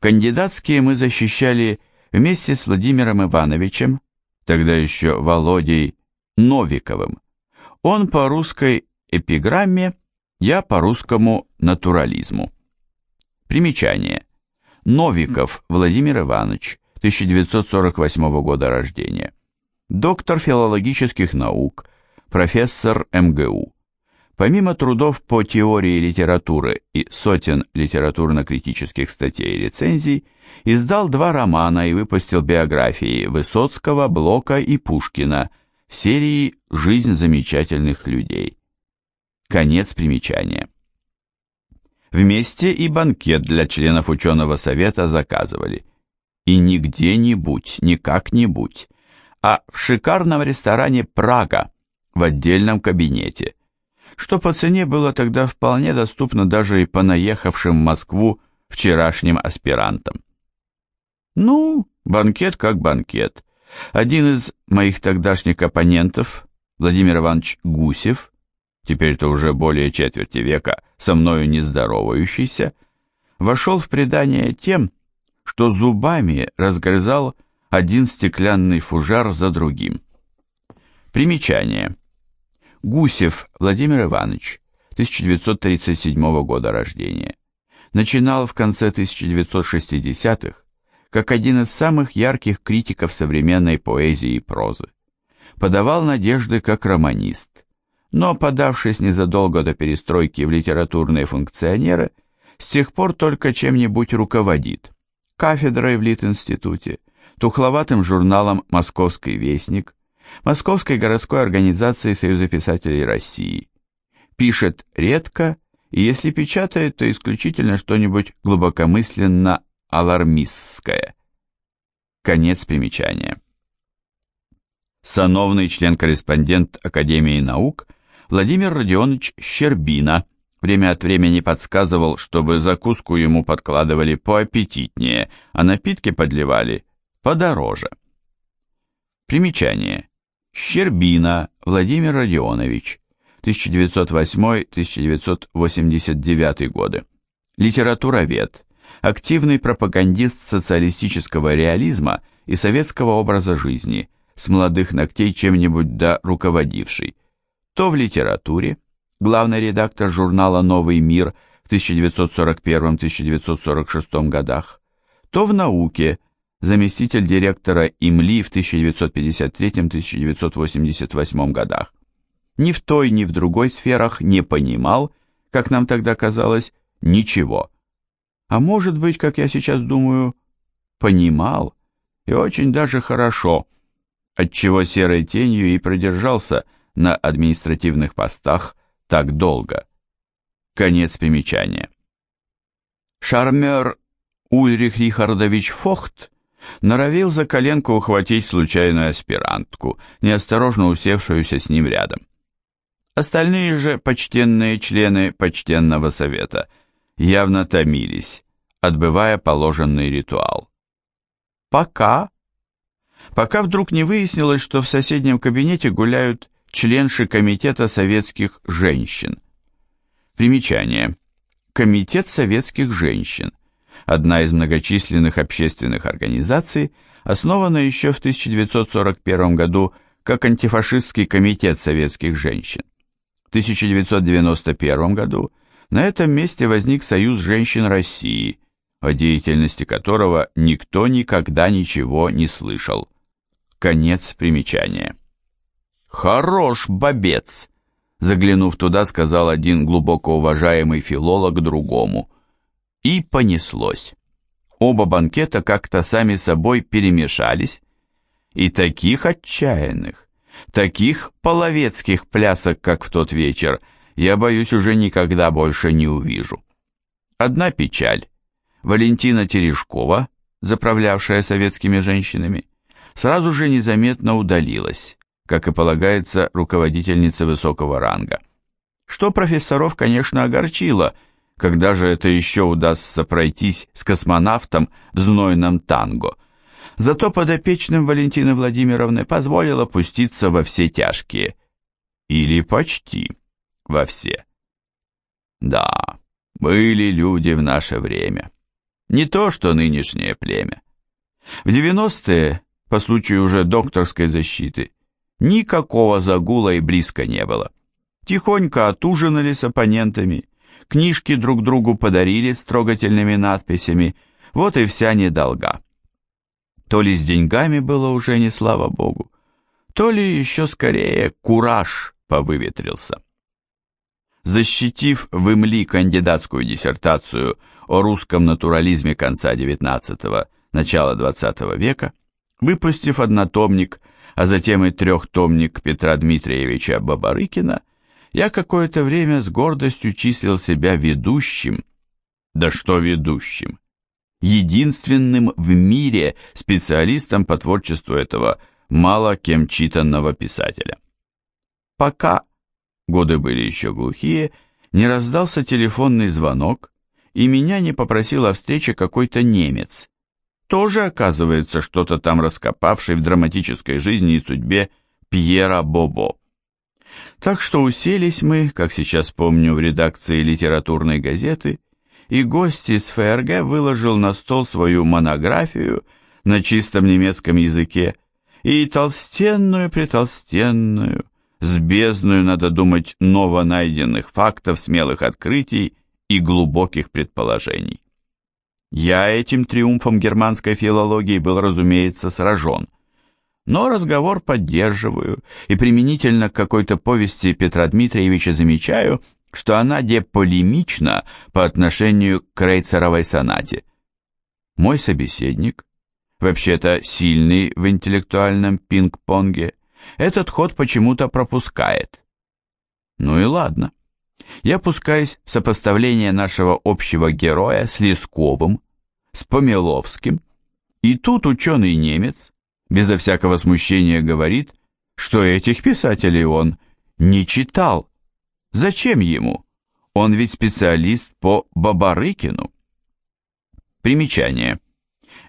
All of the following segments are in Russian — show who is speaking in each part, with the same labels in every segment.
Speaker 1: Кандидатские мы защищали вместе с Владимиром Ивановичем, тогда еще Володей Новиковым. Он по русской эпиграмме, я по русскому натурализму. Примечание. Новиков Владимир Иванович, 1948 года рождения. Доктор филологических наук, профессор МГУ. Помимо трудов по теории литературы и сотен литературно-критических статей и рецензий, издал два романа и выпустил биографии Высоцкого, Блока и Пушкина в серии «Жизнь замечательных людей». Конец примечания. Вместе и банкет для членов ученого совета заказывали. И не где-нибудь, не как-нибудь, а в шикарном ресторане «Прага» в отдельном кабинете – что по цене было тогда вполне доступно даже и понаехавшим в Москву вчерашним аспирантам. Ну, банкет как банкет. Один из моих тогдашних оппонентов, Владимир Иванович Гусев, теперь-то уже более четверти века со мною не здоровающийся, вошел в предание тем, что зубами разгрызал один стеклянный фужар за другим. Примечание. Гусев Владимир Иванович, 1937 года рождения. Начинал в конце 1960-х как один из самых ярких критиков современной поэзии и прозы. Подавал надежды как романист, но, подавшись незадолго до перестройки в литературные функционеры, с тех пор только чем-нибудь руководит. Кафедрой в Литинституте, тухловатым журналом «Московский вестник», Московской городской организации Союза писателей России. Пишет редко, и если печатает, то исключительно что-нибудь глубокомысленно алармистское. Конец примечания. Сановный член-корреспондент Академии наук Владимир Родионович Щербина время от времени подсказывал, чтобы закуску ему подкладывали поаппетитнее, а напитки подливали подороже. Примечание. Щербина Владимир Родионович, 1908-1989 годы. Литературовед, активный пропагандист социалистического реализма и советского образа жизни, с молодых ногтей чем-нибудь да руководивший. То в литературе, главный редактор журнала «Новый мир» в 1941-1946 годах, то в науке, заместитель директора ИМЛИ в 1953-1988 годах. Ни в той, ни в другой сферах не понимал, как нам тогда казалось, ничего. А может быть, как я сейчас думаю, понимал, и очень даже хорошо, отчего серой тенью и продержался на административных постах так долго. Конец примечания. Шармер Ульрих Рихардович Фохт норовил за коленку ухватить случайную аспирантку, неосторожно усевшуюся с ним рядом. Остальные же почтенные члены почтенного совета явно томились, отбывая положенный ритуал. Пока. Пока вдруг не выяснилось, что в соседнем кабинете гуляют членши Комитета советских женщин. Примечание. Комитет советских женщин – одна из многочисленных общественных организаций, основана еще в 1941 году как антифашистский комитет советских женщин. В 1991 году на этом месте возник Союз женщин России, о деятельности которого никто никогда ничего не слышал. Конец примечания. «Хорош, бобец!» Заглянув туда, сказал один глубоко уважаемый филолог другому – и понеслось. Оба банкета как-то сами собой перемешались, и таких отчаянных, таких половецких плясок, как в тот вечер, я боюсь уже никогда больше не увижу. Одна печаль. Валентина Терешкова, заправлявшая советскими женщинами, сразу же незаметно удалилась, как и полагается руководительница высокого ранга. Что профессоров, конечно, огорчило – когда же это еще удастся пройтись с космонавтом в знойном танго? Зато подопечным Валентины Владимировны позволило пуститься во все тяжкие. Или почти во все. Да, были люди в наше время. Не то, что нынешнее племя. В 90-е, по случаю уже докторской защиты, никакого загула и близко не было. Тихонько отужинали с оппонентами, книжки друг другу подарили с трогательными надписями, вот и вся недолга. То ли с деньгами было уже не слава богу, то ли еще скорее кураж повыветрился. Защитив в Имли кандидатскую диссертацию о русском натурализме конца XIX – начала XX века, выпустив однотомник, а затем и трехтомник Петра Дмитриевича Бабарыкина, я какое-то время с гордостью числил себя ведущим, да что ведущим, единственным в мире специалистом по творчеству этого мало кем читанного писателя. Пока, годы были еще глухие, не раздался телефонный звонок, и меня не попросил о встрече какой-то немец, тоже, оказывается, что-то там раскопавший в драматической жизни и судьбе Пьера Бобо. Так что уселись мы, как сейчас помню, в редакции литературной газеты, и гость из ФРГ выложил на стол свою монографию на чистом немецком языке и толстенную-притолстенную, с бездную, надо думать, новонайденных фактов, смелых открытий и глубоких предположений. Я этим триумфом германской филологии был, разумеется, сражен. Но разговор поддерживаю, и применительно к какой-то повести Петра Дмитриевича замечаю, что она деполемична по отношению к Крейцеровой сонате. Мой собеседник, вообще-то сильный в интеллектуальном пинг-понге, этот ход почему-то пропускает. Ну и ладно я пускаюсь в сопоставление нашего общего героя с Лесковым, с Помеловским, и тут ученый немец, безо всякого смущения, говорит, что этих писателей он не читал. Зачем ему? Он ведь специалист по Бабарыкину. Примечание.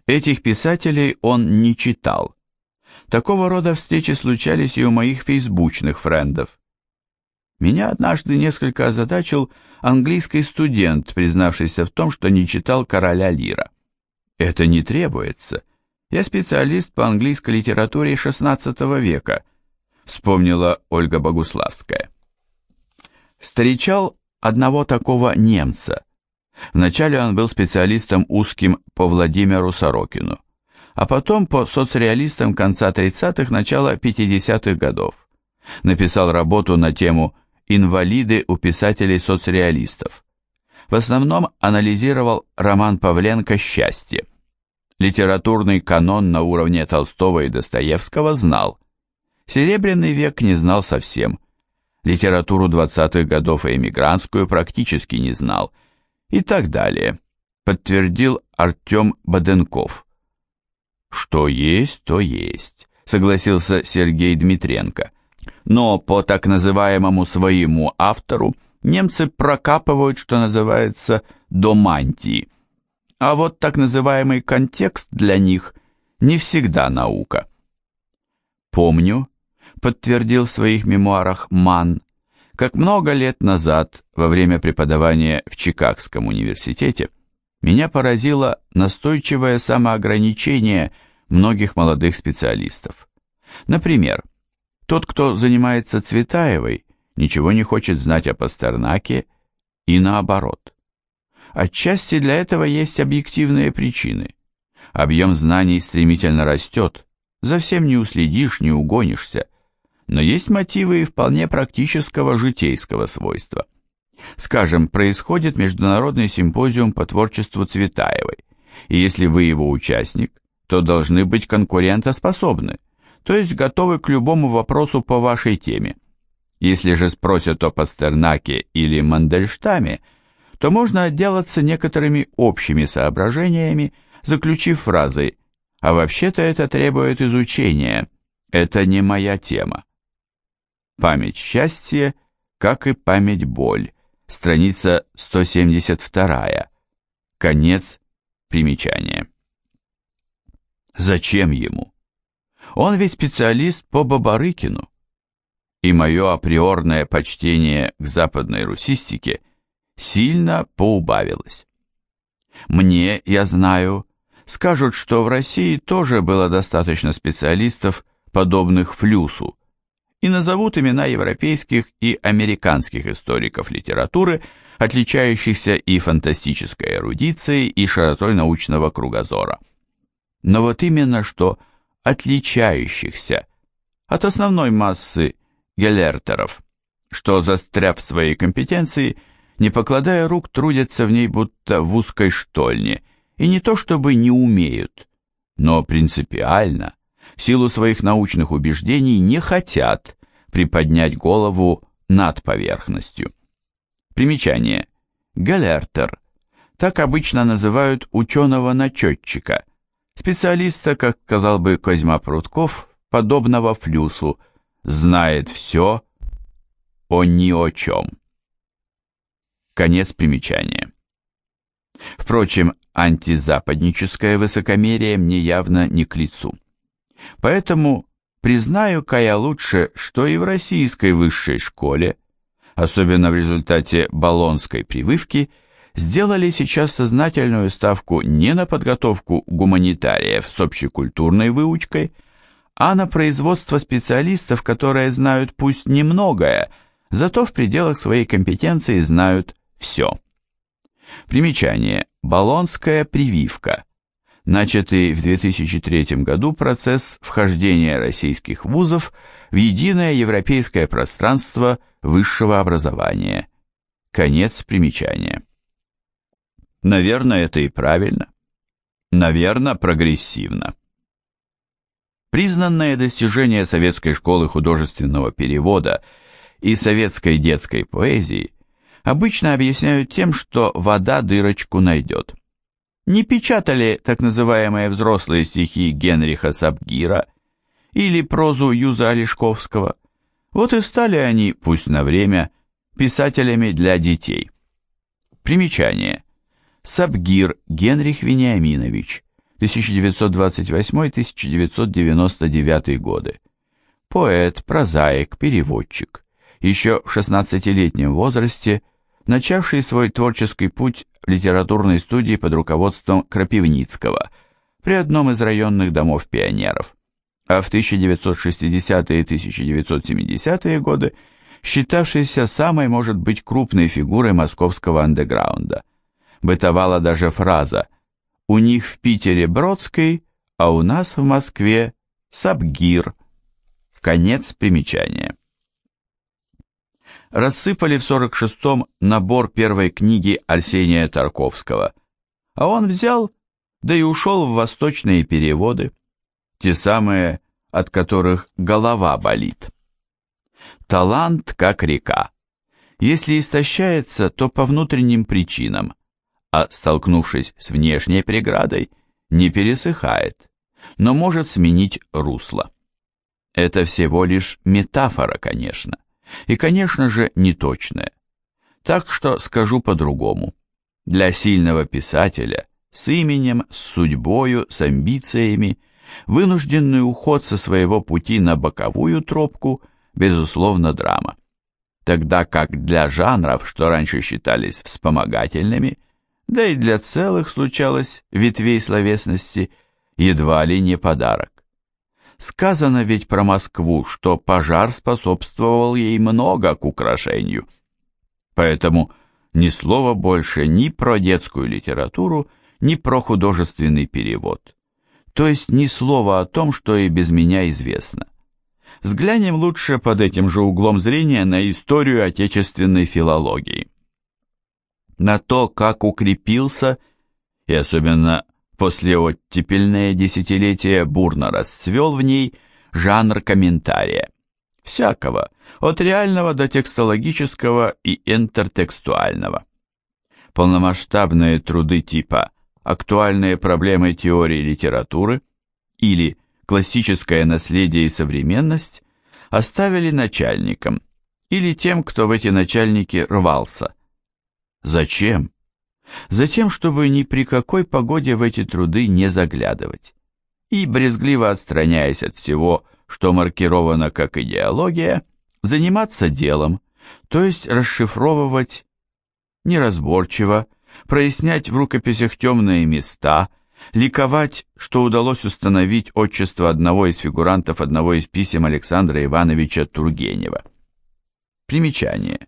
Speaker 1: Этих писателей он не читал. Такого рода встречи случались и у моих фейсбучных френдов. Меня однажды несколько озадачил английский студент, признавшийся в том, что не читал «Короля Лира». Это не требуется. Я специалист по английской литературе XVI века, вспомнила Ольга Богуславская. Встречал одного такого немца. Вначале он был специалистом узким по Владимиру Сорокину, а потом по соцреалистам конца 30-х, начала 50-х годов. Написал работу на тему инвалиды у писателей-соцреалистов. В основном анализировал роман Павленко «Счастье». Литературный канон на уровне Толстого и Достоевского знал. Серебряный век не знал совсем. Литературу 20-х годов и эмигрантскую практически не знал. И так далее, подтвердил Артем Баденков. «Что есть, то есть», согласился Сергей Дмитренко но по так называемому своему автору немцы прокапывают, что называется, до мантии. А вот так называемый контекст для них не всегда наука. Помню, подтвердил в своих мемуарах Ман, как много лет назад, во время преподавания в Чикагском университете, меня поразило настойчивое самоограничение многих молодых специалистов. Например, тот, кто занимается Цветаевой, ничего не хочет знать о Пастернаке и наоборот. Отчасти для этого есть объективные причины. Объем знаний стремительно растет, за всем не уследишь, не угонишься, но есть мотивы и вполне практического житейского свойства. Скажем, происходит международный симпозиум по творчеству Цветаевой, и если вы его участник, то должны быть конкурентоспособны то есть готовы к любому вопросу по вашей теме. Если же спросят о Пастернаке или Мандельштаме, то можно отделаться некоторыми общими соображениями, заключив фразой «А вообще-то это требует изучения, это не моя тема». Память счастья, как и память боль, страница 172, конец примечания. Зачем ему? Он ведь специалист по Бабарыкину. И мое априорное почтение к западной русистике сильно поубавилось. Мне, я знаю, скажут, что в России тоже было достаточно специалистов, подобных Флюсу, и назовут имена европейских и американских историков литературы, отличающихся и фантастической эрудицией, и широтой научного кругозора. Но вот именно что отличающихся от основной массы гелертеров, что, застряв в своей компетенции, не покладая рук, трудятся в ней будто в узкой штольне, и не то чтобы не умеют, но принципиально, в силу своих научных убеждений, не хотят приподнять голову над поверхностью. Примечание. Галертер. Так обычно называют ученого-начетчика, специалиста, как сказал бы Козьма Прутков, подобного флюсу, знает все о ни о чем. Конец примечания. Впрочем, антизападническое высокомерие мне явно не к лицу. Поэтому признаю-ка я лучше, что и в российской высшей школе, особенно в результате баллонской прививки, сделали сейчас сознательную ставку не на подготовку гуманитариев с общекультурной выучкой, а на производство специалистов, которые знают пусть немногое, зато в пределах своей компетенции знают все. Примечание. Болонская прививка. Начатый в 2003 году процесс вхождения российских вузов в единое европейское пространство высшего образования. Конец примечания. Наверное, это и правильно. Наверное, прогрессивно. Признанное достижение советской школы художественного перевода и советской детской поэзии обычно объясняют тем, что вода дырочку найдет. Не печатали так называемые взрослые стихи Генриха Сабгира или прозу Юза Олешковского, вот и стали они, пусть на время, писателями для детей. Примечание. Сабгир Генрих Вениаминович, 1928-1999 годы. Поэт, прозаик, переводчик. Еще в 16-летнем возрасте – начавший свой творческий путь в литературной студии под руководством Крапивницкого при одном из районных домов пионеров, а в 1960-е и 1970-е годы считавшийся самой, может быть, крупной фигурой московского андеграунда. Бытовала даже фраза «У них в Питере Бродский, а у нас в Москве Сабгир». Конец примечания рассыпали в 46-м набор первой книги Арсения Тарковского, а он взял, да и ушел в восточные переводы, те самые, от которых голова болит. Талант как река. Если истощается, то по внутренним причинам, а столкнувшись с внешней преградой, не пересыхает, но может сменить русло. Это всего лишь метафора, конечно и, конечно же, неточное. Так что скажу по-другому. Для сильного писателя с именем, с судьбою, с амбициями, вынужденный уход со своего пути на боковую тропку, безусловно, драма. Тогда как для жанров, что раньше считались вспомогательными, да и для целых случалось ветвей словесности, едва ли не подарок. Сказано ведь про Москву, что пожар способствовал ей много к украшению. Поэтому ни слова больше ни про детскую литературу, ни про художественный перевод. То есть ни слова о том, что и без меня известно. Взглянем лучше под этим же углом зрения на историю отечественной филологии. На то, как укрепился, и особенно После оттепельное десятилетие бурно расцвел в ней жанр комментария. Всякого, от реального до текстологического и интертекстуального. Полномасштабные труды типа «Актуальные проблемы теории литературы» или «Классическое наследие и современность» оставили начальникам или тем, кто в эти начальники рвался. Зачем? Затем, чтобы ни при какой погоде в эти труды не заглядывать. И, брезгливо отстраняясь от всего, что маркировано как идеология, заниматься делом, то есть расшифровывать неразборчиво, прояснять в рукописях темные места, ликовать, что удалось установить отчество одного из фигурантов одного из писем Александра Ивановича Тургенева. Примечание.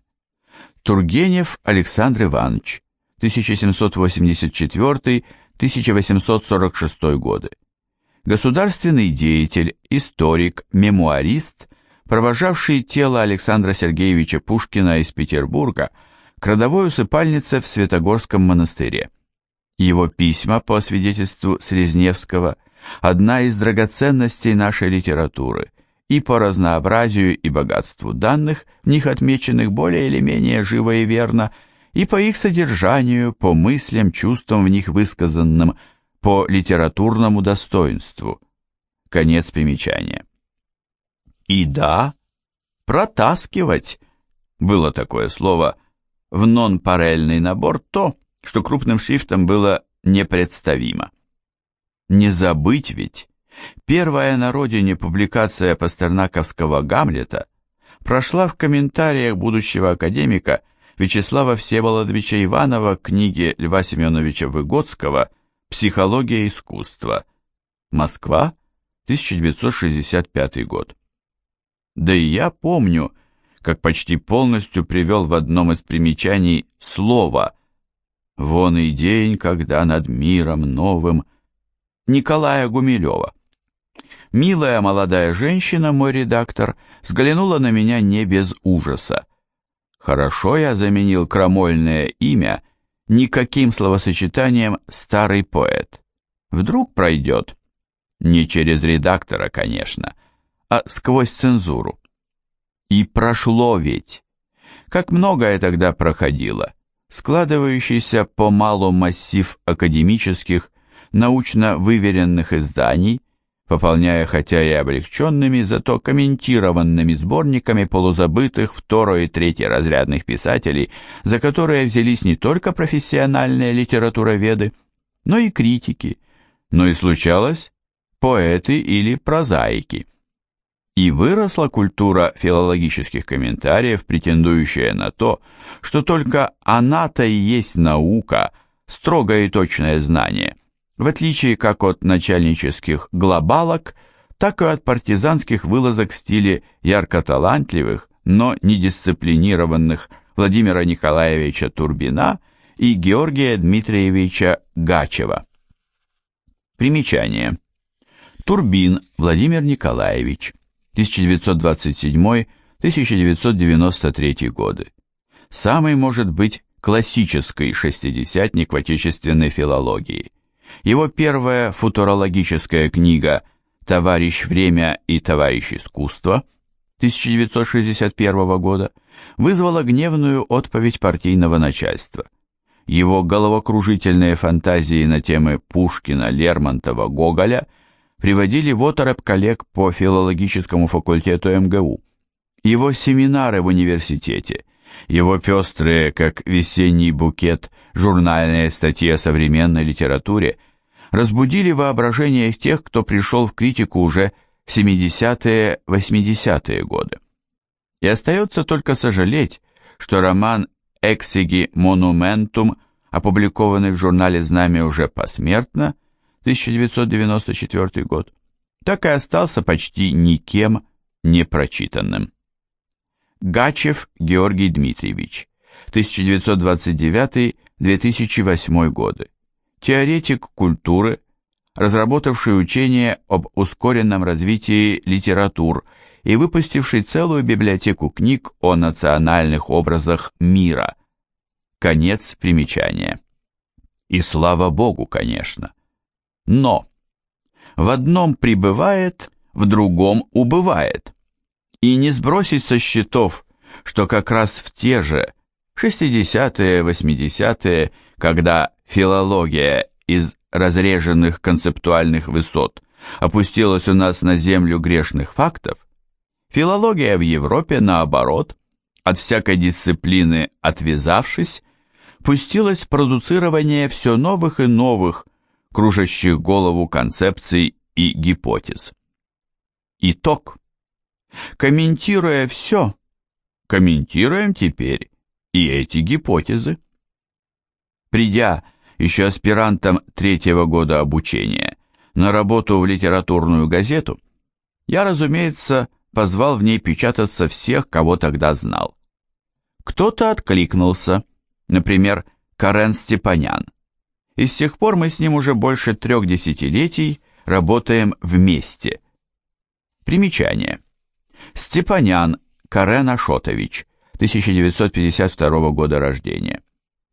Speaker 1: Тургенев Александр Иванович, 1784-1846 годы. Государственный деятель, историк, мемуарист, провожавший тело Александра Сергеевича Пушкина из Петербурга к родовой усыпальнице в Святогорском монастыре. Его письма, по свидетельству Срезневского, одна из драгоценностей нашей литературы – и по разнообразию и богатству данных, в них отмеченных более или менее живо и верно, и по их содержанию, по мыслям, чувствам в них высказанным, по литературному достоинству. Конец примечания. И да, протаскивать, было такое слово, в нон-парельный набор то, что крупным шрифтом было непредставимо. Не забыть ведь, Первая на родине публикация пастернаковского «Гамлета» прошла в комментариях будущего академика Вячеслава Всеволодовича Иванова книге Льва Семеновича Выгодского «Психология искусства». Москва, 1965 год. Да и я помню, как почти полностью привел в одном из примечаний слово «Вон и день, когда над миром новым» Николая Гумилева. Милая молодая женщина, мой редактор, взглянула на меня не без ужаса. Хорошо я заменил крамольное имя никаким словосочетанием «старый поэт». Вдруг пройдет. Не через редактора, конечно, а сквозь цензуру. И прошло ведь. Как многое тогда проходило, складывающийся по малу массив академических, научно выверенных изданий, пополняя хотя и облегченными, зато комментированными сборниками полузабытых второй и третий разрядных писателей, за которые взялись не только профессиональные литературоведы, но и критики, но и случалось поэты или прозаики. И выросла культура филологических комментариев, претендующая на то, что только она-то и есть наука, строгое и точное знание в отличие как от начальнических глобалок, так и от партизанских вылазок в стиле ярко-талантливых, но недисциплинированных Владимира Николаевича Турбина и Георгия Дмитриевича Гачева. Примечание. Турбин Владимир Николаевич, 1927-1993 годы. Самый, может быть, классический шестидесятник в отечественной филологии – его первая футурологическая книга «Товарищ время и товарищ искусство» 1961 года вызвала гневную отповедь партийного начальства. Его головокружительные фантазии на темы Пушкина, Лермонтова, Гоголя приводили в оторопь коллег по филологическому факультету МГУ. Его семинары в университете, его пестрые, как весенний букет, журнальные статьи о современной литературе – разбудили воображение тех, кто пришел в критику уже в 70-е, 80-е годы. И остается только сожалеть, что роман «Эксиги Монументум», опубликованный в журнале «Знамя» уже посмертно, 1994 год, так и остался почти никем не прочитанным. Гачев Георгий Дмитриевич, 1929-2008 годы теоретик культуры, разработавший учение об ускоренном развитии литератур и выпустивший целую библиотеку книг о национальных образах мира. Конец примечания. И слава Богу, конечно. Но в одном пребывает, в другом убывает. И не сбросить со счетов, что как раз в те же 60-е, 80-е, когда филология из разреженных концептуальных высот опустилась у нас на землю грешных фактов, филология в Европе, наоборот, от всякой дисциплины отвязавшись, пустилась в продуцирование все новых и новых, кружащих голову концепций и гипотез. Итог. Комментируя все, комментируем теперь и эти гипотезы. Придя еще аспирантом третьего года обучения на работу в литературную газету, я, разумеется, позвал в ней печататься всех, кого тогда знал. Кто-то откликнулся, например, Карен Степанян. И с тех пор мы с ним уже больше трех десятилетий работаем вместе. Примечание. Степанян Карен Ашотович, 1952 года рождения.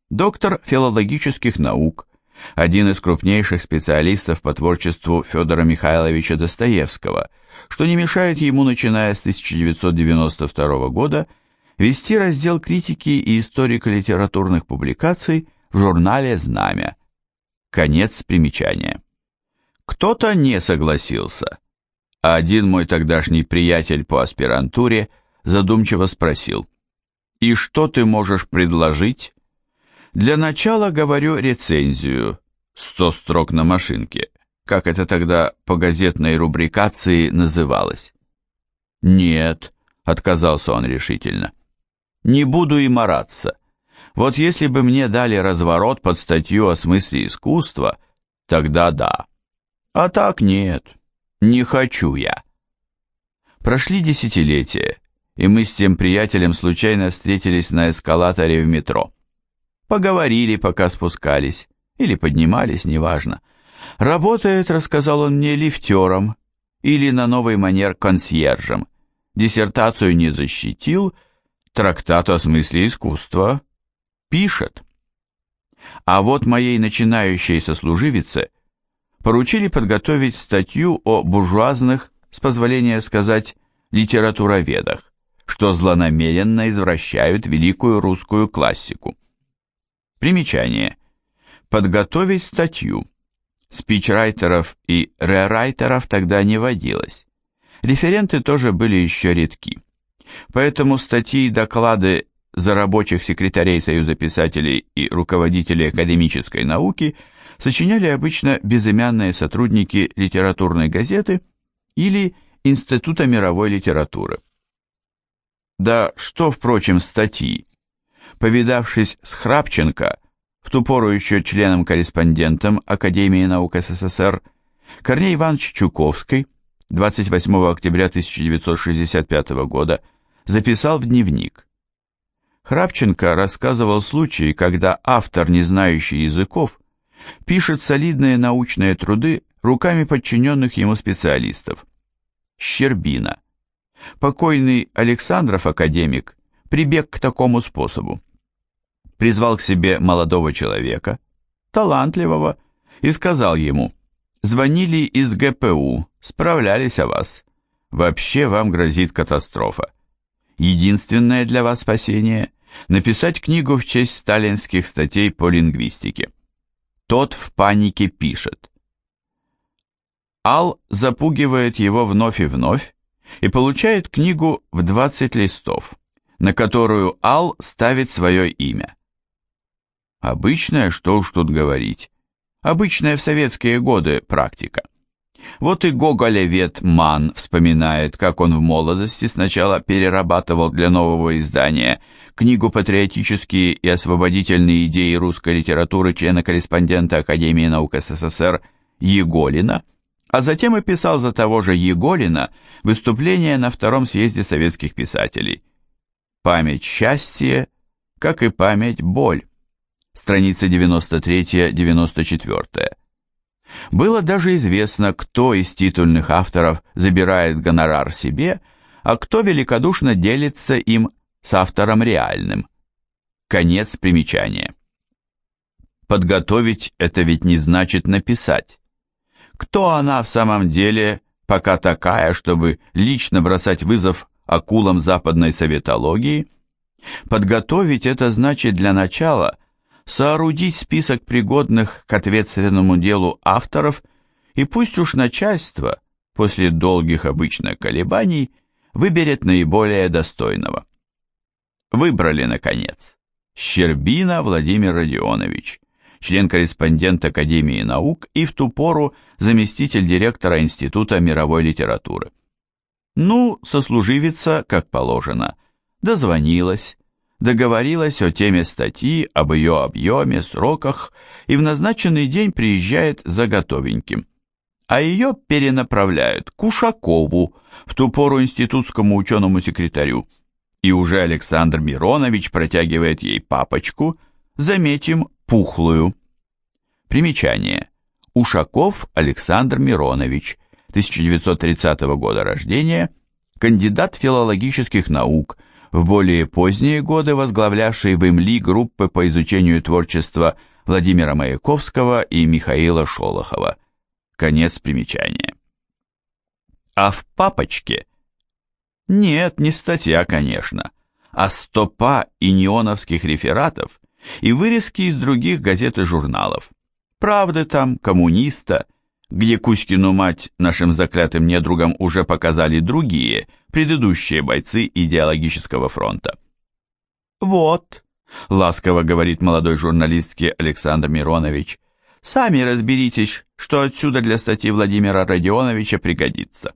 Speaker 1: Доктор филологических наук, один из крупнейших специалистов по творчеству Федора Михайловича Достоевского, что не мешает ему, начиная с 1992 года, вести раздел критики и историко-литературных публикаций в журнале «Знамя». Конец примечания. Кто-то не согласился, а один мой тогдашний приятель по аспирантуре задумчиво спросил, «И что ты можешь предложить?» Для начала говорю рецензию, сто строк на машинке, как это тогда по газетной рубрикации называлось. «Нет», — отказался он решительно, — «не буду и мараться. Вот если бы мне дали разворот под статью о смысле искусства, тогда да. А так нет, не хочу я». Прошли десятилетия, и мы с тем приятелем случайно встретились на эскалаторе в метро. Поговорили, пока спускались, или поднимались, неважно. Работает, рассказал он мне, лифтером, или на новый манер консьержем. Диссертацию не защитил, трактат о смысле искусства пишет. А вот моей начинающей сослуживице поручили подготовить статью о буржуазных, с позволения сказать, литературоведах, что злонамеренно извращают великую русскую классику. Примечание. Подготовить статью. Спичрайтеров и рерайтеров тогда не водилось. Референты тоже были еще редки. Поэтому статьи и доклады за рабочих секретарей Союза писателей и руководителей академической науки сочиняли обычно безымянные сотрудники литературной газеты или Института мировой литературы. Да что, впрочем, статьи? повидавшись с Храпченко, в ту пору еще членом-корреспондентом Академии наук СССР, Корней Иванович Чуковский 28 октября 1965 года записал в дневник. Храпченко рассказывал случай, когда автор, не знающий языков, пишет солидные научные труды руками подчиненных ему специалистов. Щербина. Покойный Александров академик прибег к такому способу призвал к себе молодого человека, талантливого, и сказал ему, «Звонили из ГПУ, справлялись о вас. Вообще вам грозит катастрофа. Единственное для вас спасение – написать книгу в честь сталинских статей по лингвистике». Тот в панике пишет. Ал запугивает его вновь и вновь и получает книгу в 20 листов, на которую Ал ставит свое имя. Обычная, что уж тут говорить. Обычная в советские годы практика. Вот и Гоголевед Ман вспоминает, как он в молодости сначала перерабатывал для нового издания книгу «Патриотические и освободительные идеи русской литературы» члена-корреспондента Академии наук СССР Еголина, а затем и писал за того же Еголина выступление на Втором съезде советских писателей. «Память счастье, как и память боль» страница 93-94. Было даже известно, кто из титульных авторов забирает гонорар себе, а кто великодушно делится им с автором реальным. Конец примечания. Подготовить это ведь не значит написать. Кто она в самом деле, пока такая, чтобы лично бросать вызов акулам западной советологии? Подготовить это значит для начала – соорудить список пригодных к ответственному делу авторов, и пусть уж начальство, после долгих обычных колебаний, выберет наиболее достойного. Выбрали, наконец, Щербина Владимир Родионович, член-корреспондент Академии наук и в ту пору заместитель директора Института мировой литературы. Ну, сослуживица, как положено, дозвонилась, договорилась о теме статьи, об ее объеме, сроках и в назначенный день приезжает за готовеньким. А ее перенаправляют к Ушакову, в ту пору институтскому ученому секретарю. И уже Александр Миронович протягивает ей папочку, заметим, пухлую. Примечание. Ушаков Александр Миронович, 1930 года рождения, кандидат филологических наук, в более поздние годы возглавлявший в ИМЛИ группы по изучению творчества Владимира Маяковского и Михаила Шолохова. Конец примечания. А в папочке? Нет, не статья, конечно, а стопа и неоновских рефератов и вырезки из других газет и журналов. Правды там, коммуниста, где Кузькину мать нашим заклятым недругам уже показали другие, предыдущие бойцы идеологического фронта. «Вот», — ласково говорит молодой журналистке Александр Миронович, «сами разберитесь, что отсюда для статьи Владимира Родионовича пригодится».